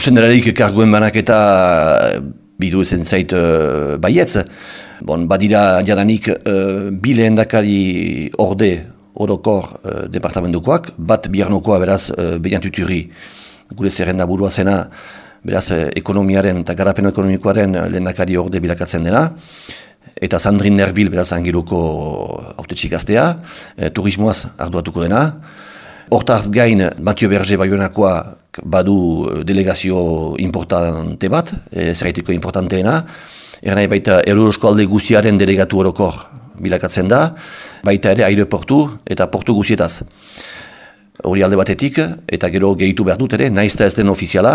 ikusten delarik karguen banaketa bidu ezen zait uh, baietz. Bon, badira jadanik uh, bile endakari orde orokor uh, departamentukoak, bat biarnokoa beraz uh, behiantuturi gure zerrenda burua zena, beraz ekonomiaren eta garapen ekonomikoaren lehendakari orde bilakatzen dena, eta Sandrin Nerbil beraz angiruko autetxik aztea, turismoaz arduatuko dena, Hortaz gain, Matio Berge Bayonakoa badu delegazio importante bat, e, zerraitiko importanteena. Eran baita Eurosko alde guziaren delegatu horokor bilakatzen da, baita ere aeroportu eta portu guzietaz hori alde batetik, eta gero gehitu behar dut ere, naizta ez den ofiziala,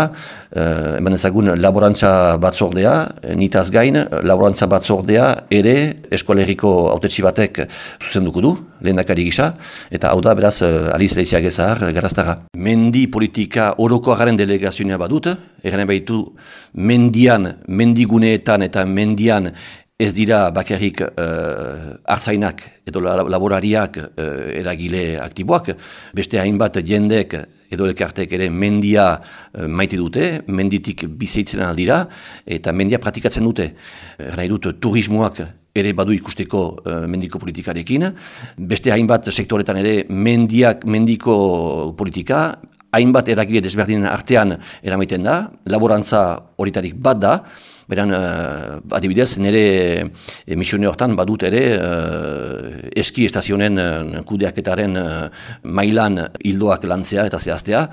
eh, eman ezagun laborantza batzordea, nitaz gain, laborantza batzordea ere eskoleriko autetxi batek zuzenduko du, lehendakari gisa, eta hau da beraz eh, Aliz Leizia Gezahar garaztara. Mendi politika oroko agaren delegazioa badut, egaren baitu mendian, mendiguneetan eta mendian ez dira bakarrik uh, arzainak edo laborariak uh, eragile aktiboak, beste hainbat jendek edo elkartek ere mendia uh, maite dute, menditik bizeitzen aldira eta mendia pratikatzen dute. Nahi dut turismoak ere badu ikusteko uh, mendiko politikarekin, beste hainbat sektoretan ere mendiak mendiko politika, hainbat eragile desberdinen artean eramaiten da, laborantza horitarik bat da, Beran, uh, adibidez, nire emisione hortan badut ere uh, eski estazionen uh, kudeaketaren uh, mailan hildoak lantzea eta zehaztea.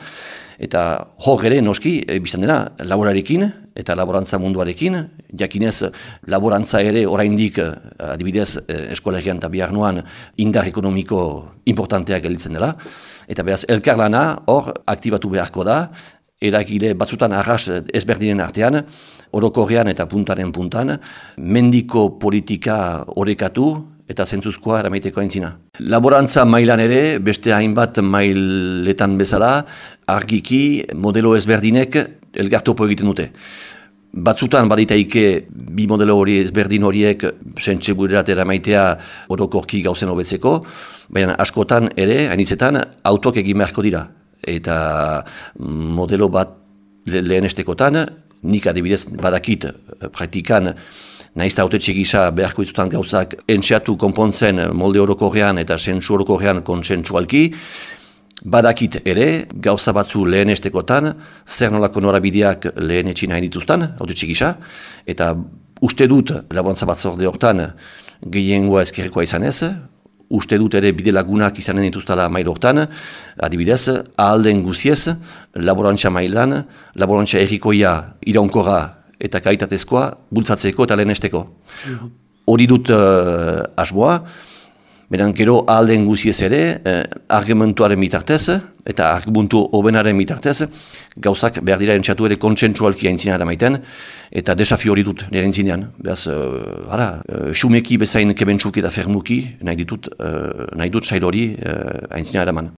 Eta hor ere noski, e, biztan dena, laborarekin eta laborantza munduarekin, jakinez laborantza ere oraindik adibidez eskolegian eta bihar nuan indar ekonomiko importanteak elitzen dela. Eta behaz, elkarlana hor aktibatu beharko da, eragile batzutan arras ezberdinen artean, orokorrean eta puntaren puntan, mendiko politika orekatu eta zentzuzkoa eramaiteko aintzina. Laborantza mailan ere, beste hainbat mailetan bezala, argiki modelo ezberdinek elgartopo egiten dute. Batzutan baditaike bi modelo hori ezberdin horiek sentxe burerat eramaitea orokorki gauzen hobetzeko, baina askotan ere, hainitzetan, autok egin beharko dira eta modelo bat lehen estekotan, nik adibidez badakit eh, praktikan nahizta haute gisa beharko izutan gauzak entxeatu konpontzen molde orokorrean eta sentsu orokorrean konsentsualki, badakit ere gauza batzu lehen estekotan, zer nolako norabideak lehen etxin hain dituztan, haute gisa, eta uste dut labontza batzorde hortan gehiengoa ezkerrekoa izan ez, uste dut ere bide lagunak izanen dituztala mailo hortan, adibidez, ahalden guziez, laborantza mailan, laborantza errikoia iraunkora eta kaitatezkoa bultzatzeko eta lehenesteko. Hori dut uh, asboa, Beran gero alden guziez ere, eh, argumentuaren mitartez, eta argumentu hobenaren mitartez, gauzak behar dira entxatu ere kontsentsualki haintzinara maiten, eta desafio hori dut nire entzinean. Beaz, uh, ara, uh, xumeki bezain kebentsuk eta fermuki, nahi ditut, uh, nahi dut sail hori uh, haintzinara man.